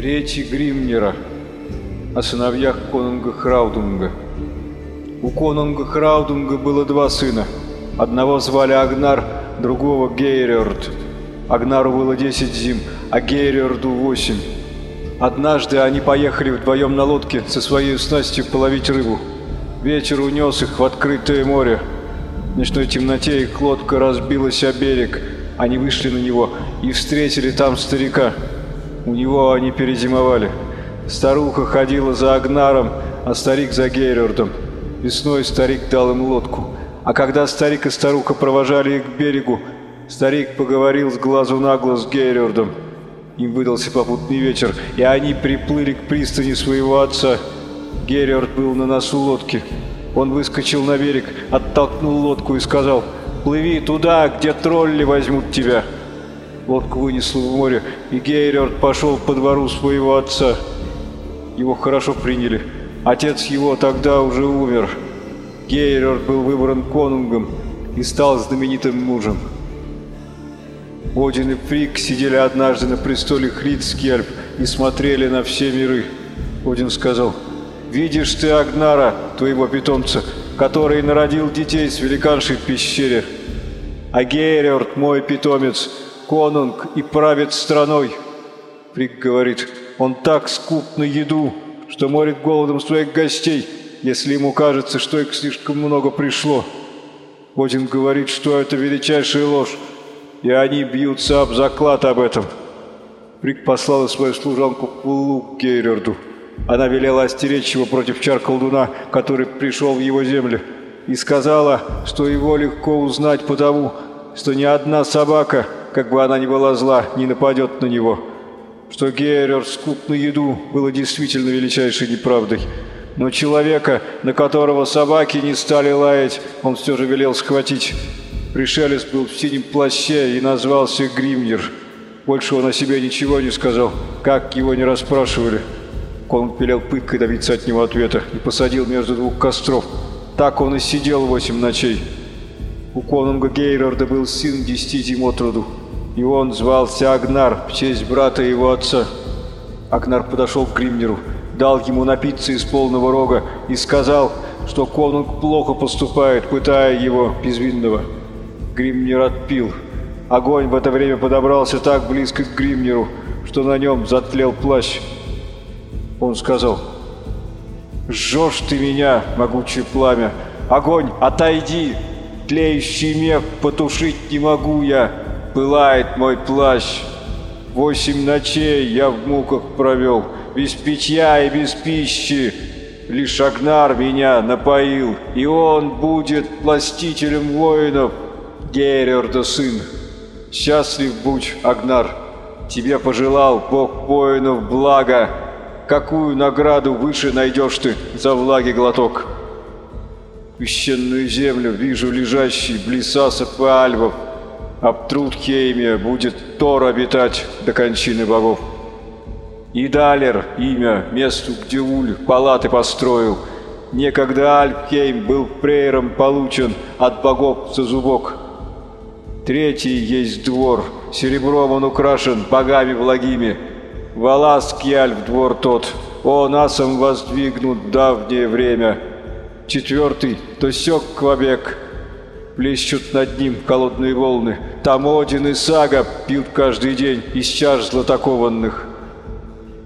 Речи Гримнера о сыновьях конунга Храудунга. У конунга Храудунга было два сына. Одного звали Агнар, другого Гейрерд. Агнару было 10 зим, а Гейрерду 8. Однажды они поехали вдвоем на лодке со своей снастью половить рыбу. Вечер унес их в открытое море. В ночной темноте их лодка разбилась о берег. Они вышли на него и встретили там старика. У него они перезимовали. Старуха ходила за Агнаром, а старик за Гейрердом. Весной старик дал им лодку. А когда старик и старуха провожали их к берегу, старик поговорил с глазу на глаз с Гейрердом. Им выдался попутный вечер, и они приплыли к пристани своего отца. Герриорд был на носу лодки. Он выскочил на берег, оттолкнул лодку и сказал «Плыви туда, где тролли возьмут тебя». Лодку вынесло в море, и Гейрерд пошел по двору своего отца. Его хорошо приняли. Отец его тогда уже умер. Гейрерд был выбран конунгом и стал знаменитым мужем. Один и Фрик сидели однажды на престоле Хридскельп и смотрели на все миры. Один сказал, «Видишь ты Агнара, твоего питомца, который народил детей с великаншей в пещере. А Гейрерд, мой питомец, конунг и правит страной». Фрик говорит, «Он так скуп на еду, что морит голодом своих гостей, если ему кажется, что их слишком много пришло». Один говорит, что это величайшая ложь, и они бьются об заклад об этом. Фрик послала свою служанку к Гейрерду. Она велела остеречь его против чар-колдуна, который пришел в его землю, и сказала, что его легко узнать потому, что ни одна собака, как бы она ни была зла, не нападет на него. Что Гейрер скуп на еду было действительно величайшей неправдой. Но человека, на которого собаки не стали лаять, он все же велел схватить. Пришелец был в синем плаще и назвался Гримнер. Больше он о себе ничего не сказал, как его не расспрашивали. Конг велел пыткой добиться от него ответа и посадил между двух костров. Так он и сидел восемь ночей. У конунга Гейрарда был сын десяти зим от роду, и он звался Агнар в честь брата его отца. Агнар подошел к Гримнеру, дал ему напиться из полного рога и сказал, что конунг плохо поступает, пытая его безвинного. Гримнер отпил. Огонь в это время подобрался так близко к Гримнеру, что на нем затлел плащ. Он сказал, «Жжешь ты меня, могучее пламя! Огонь, отойди! Тлеющий мех потушить не могу я! Пылает мой плащ! Восемь ночей я в муках провел, без питья и без пищи!» Лишь Агнар меня напоил, и он будет властителем воинов, Герерда сын. Счастлив будь, Агнар, тебе пожелал Бог воинов блага, какую награду выше найдешь ты за влаги глоток? Священную землю вижу лежащий близ асов и альвов, а в Трудхейме будет Тор обитать до кончины богов. И Далер имя, месту, где Уль палаты построил. Некогда Альфхейм был прейром получен от богов за зубок. Третий есть двор, серебром он украшен богами благими. Валаскьяльф двор тот, он асом воздвигнут давнее время. Четвертый, то сёк Квабек, плещут над ним холодные волны. Там Один и Сага пьют каждый день из чаш златокованных.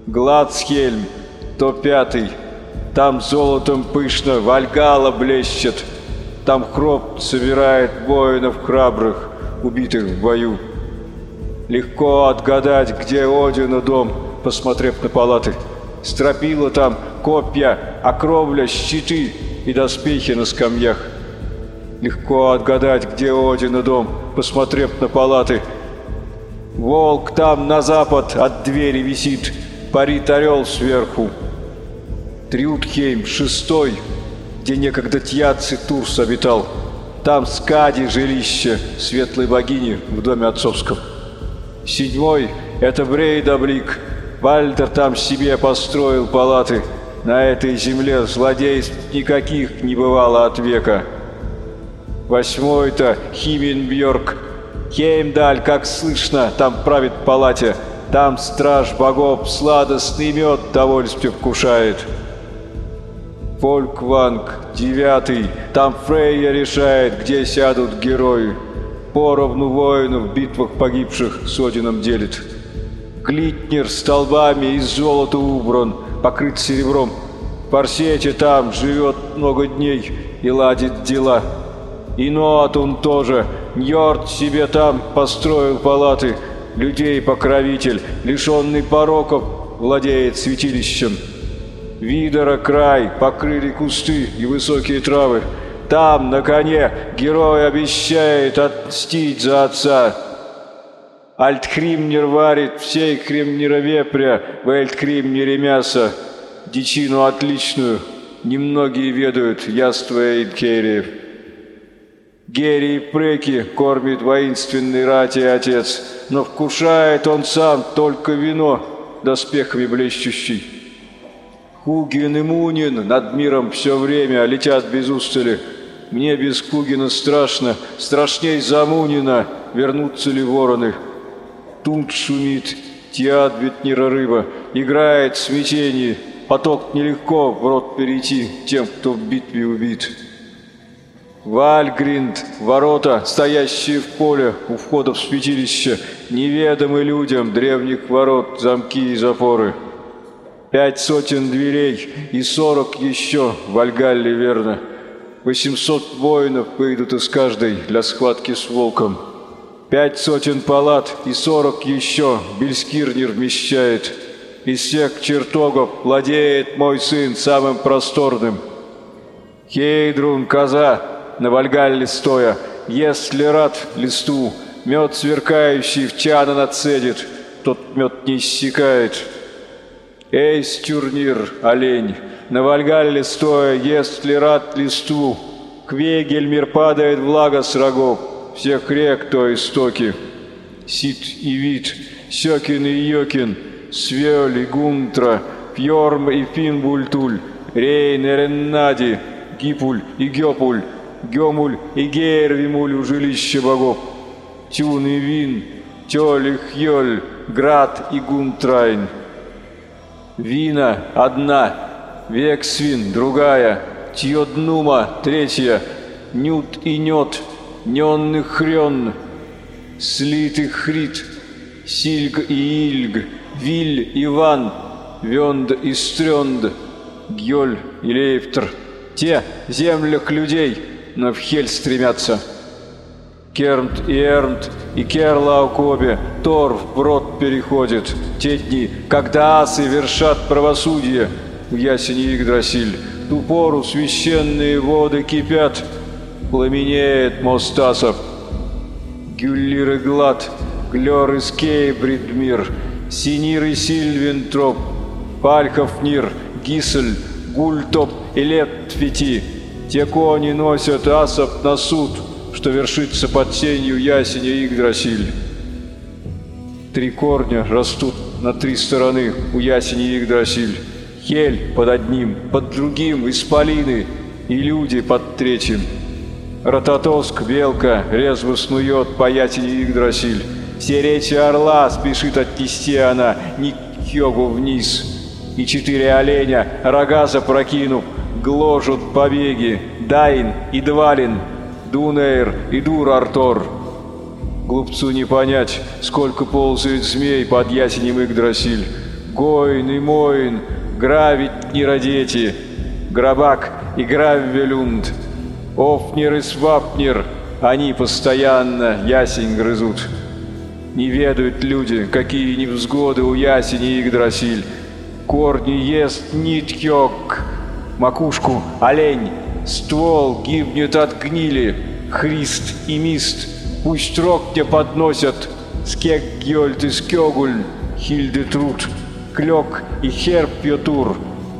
Гладсхельм, то пятый. Там золотом пышно Вальгала блещет. Там Хроп собирает воинов храбрых, убитых в бою. Легко отгадать, где Одину дом, посмотрев на палаты. Стропила там, копья, окровля, щиты и доспехи на скамьях. Легко отгадать, где Одину дом, посмотрев на палаты. Волк там на запад от двери висит, парит орел сверху. Трюмхейм, шестой, где некогда Тьяци Турс обитал. Там Скади жилище светлой богини в доме отцовском. Седьмой — это Брейдаблик. Бальдр там себе построил палаты. На этой земле злодейств никаких не бывало от века. Восьмой-то Хименбьорг. Хеймдаль, как слышно, там правит палате. там страж богов сладостный мед довольствие вкушает. Фолькванг, девятый, там Фрейя решает, где сядут герои. Поровну воинов в битвах погибших с Одином делит. Глитнер столбами из золота убран, покрыт серебром. В Парсете там живет много дней и ладит дела. И Ноатун тоже, Ньорд себе там построил палаты, людей покровитель, лишенный пороков, владеет святилищем. Видора край, покрыли кусты и высокие травы. Там, на коне, герой обещает отстить за отца. Альтхримнер варит всей кремнера вепря в Эльткримнере мясо. Дичину отличную, немногие ведают, яствуя Идкериев. Герий Преки кормит воинственный рати отец, но вкушает он сам только вино, доспехами блещущий. Хугин и Мунин над миром все время летят без устали. Мне без Кугина страшно, страшней за Мунина, вернутся ли вороны. Тунт шумит, тиат ветнира рыба, играет смятение, поток нелегко в рот перейти тем, кто в битве убит. Вальгринд, ворота, стоящие в поле у входа в святилище, неведомы людям древних ворот, замки и запоры. Пять сотен дверей и сорок еще в Вальгалле верно. Восемьсот воинов выйдут из каждой для схватки с волком. Пять сотен палат и сорок еще Бельскирнер вмещает. Из всех чертогов владеет мой сын самым просторным. Хейдрун, коза, на Вальгалле стоя, если рад листу, мед сверкающий в чана нацедит, тот мед не иссякает. Эй, стюрнир, олень, на Вальгалле стоя, если рад листу, в Хвергельмир падает влага с рогов, всех рек то истоки. Сит и Вит, Сёкин и Эйкин, Свёль и Гуннтра, Фьёрм и Фимбультуль, Рейн и Реннанди, Гипуль и Гёпуль, Гемуль и Гейрвимуль у жилища богов, Тюн и Вин, Тёлль и Хёлль, Град и Гуннтраин. Вина одна, Вегсвин другая, Тьоднума третья, Нют и Нёт, Нён и Хрён, Слит и Хрит, Сильг и Ильг, Виль и Ван, Вёнд и Стрёнд, Гьёль и Лейфтр. Те землях людей — но в Хель стремятся. Кермт и Эрмт и Керлаукобе Тор в брод переходит. Те дни, когда асы вершат правосудие в ясени Игдрасиль, ту пору священные воды кипят, пламенеет мост асов. Гюллир и Глад, Глер и Скейбридмир, Синир и Сильвентроп, Пальховнир, Гисель, Гультоп и Летфити — те кони носят асов на суд, что вершится под тенью ясеня Игдрасиль. Три корня растут на три стороны у ясени Игдрасиль. Хель под одним, под другим исполины, и люди под третьим. Рототоск, белка, резво снует по ясени Игдрасиль. Все речи орла спешит отнести она Никьёгу вниз. И четыре оленя, рога запрокинув, гложут побеги, Дайн и Двалин, Дунейр и Дур-Артор. Глупцу не понять, сколько ползает змей под ясенем Игдрасиль. Гоин и Моин, Гравить не родети, Грабак и Граввелюнд, Офнер и Свапнер, они постоянно ясень грызут. Не ведают люди, какие невзгоды у ясени Игдрасиль. Корни ест Ниткёк, макушку олень, ствол гибнет от гнили, христ и мист, пусть рог тебе подносят, скек гьольд и скёгуль, хильды труд, клёк и херб пьотур,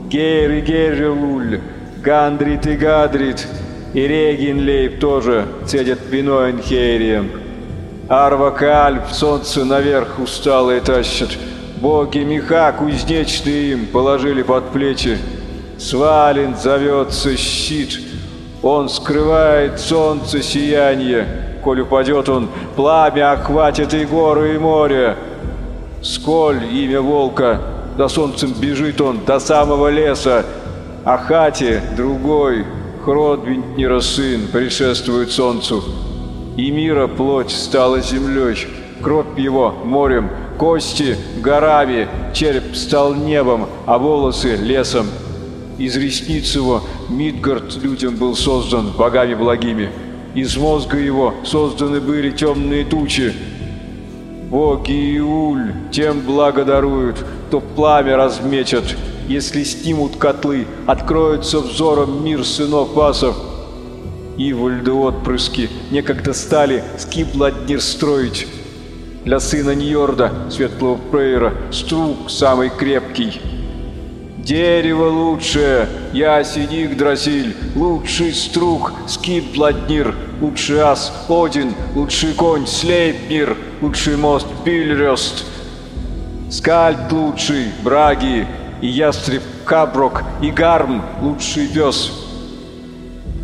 гейр и гейрелуль, гандрит и гадрит, и Регинлейб тоже цедят вино инхерием. Арва Кальп солнце наверх усталые тащат, боги меха кузнечные им положили под плечи, Свален зовется щит. Он скрывает солнце сияние. Коль упадет он, пламя охватит и горы, и море. Сколь имя волка, за солнцем бежит он до самого леса, а хате другой, Хродвинтнера сын, предшествует солнцу. И мира плоть стала землей, кровь его морем, кости горами, череп стал небом, а волосы лесом. Из ресниц его Мидгард людям был создан богами благими. Из мозга его созданы были темные тучи. Боги Иуль тем благодаруют, то пламя размечат, если снимут котлы, откроется взором мир сынов пасов. Ивульды отпрыски некогда стали скибладнир строить. Для сына Ньорда, светлого Прейра, струк самый крепкий. Дерево лучшее, ясень Игдрасиль, лучший струк, скибладнир, лучший ас Один, лучший конь Слейпнир, лучший мост Бильрёст. Скальд лучший, Браги, и ястреб Каброк, и Гарм лучший пес.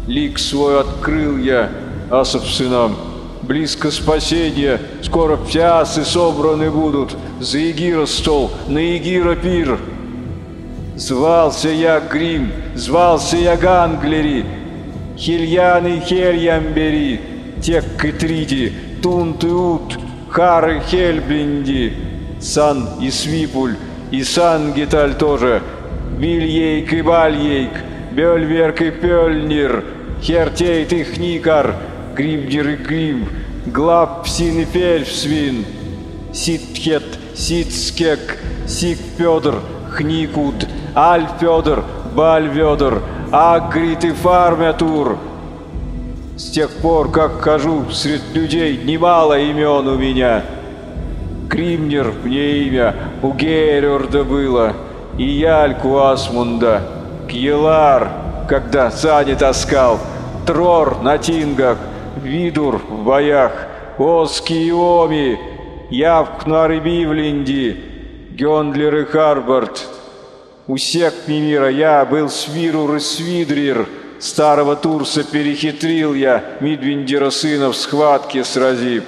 Лик свой открыл я, асов сынам, близко спасение, скоро пясы собраны будут, за Егира стол, на Егира пир. Звался я Грим, звался я Ганглери, Хильян и Хельямбери, Тек и Триди, Тунт и Ут, Хар и Хельблинди, Сан и Свипуль, и Сан Гиталь тоже, Вильейк и Бальейк, Бельверк и Пёльнир, Хертейт и Хникар, Гримдир и Грим, Глапсин и Фельфсвин, Ситхет, Ситскек, Сик Федор, Хникут, Аль Федор, Баль Федор, Агрит и Фармятур. С тех пор, как хожу среди людей, немало имен у меня. Кримнер мне имя, у Герерда было, и Яльку Асмунда, Кьелар, когда сани таскал, Трор на тингах, Видур в боях, Оски и Оми, Явкнар и Бивленди, Гёндлер и Харбард. У сек мира я был Свирур и Свидрир, Старого Турса перехитрил я, Мидвиндера сына в схватке сразив.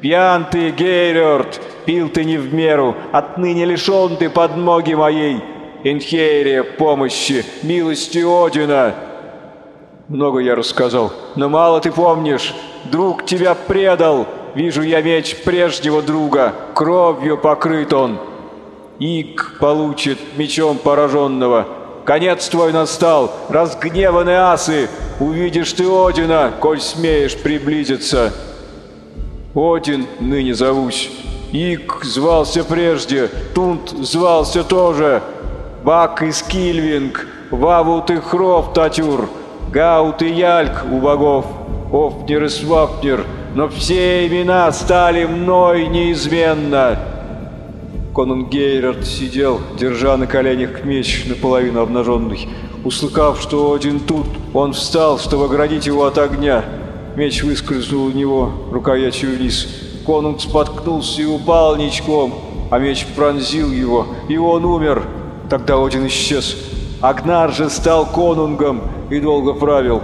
Пьян ты, Гейрерд, пил ты не в меру, Отныне лишен ты подмоги моей, Энхейрия помощи, милости Одина. Много я рассказал, но мало ты помнишь. Друг тебя предал. Вижу я меч прежнего друга. Кровью покрыт он. Ик получит мечом пораженного. Конец твой настал, разгневанные асы. Увидишь ты Одина, коль смеешь приблизиться. Один ныне зовусь. Игг звался прежде, Тунд звался тоже. Бальк и Скильвинг, Вавуд и Хрофтатюр. Гаут и Яльк у богов, Офнир и Свафнир, но все имена стали мной неизменно. Конунг Гейррёд сидел, держа на коленях меч, наполовину обнаженный. Услыхав, что один тут, он встал, чтобы оградить его от огня. Меч выскользнул у него, рукоятью вниз. Конунг споткнулся и упал ничком, а меч пронзил его, и он умер. Тогда Один исчез. Агнар же стал конунгом и долго правил.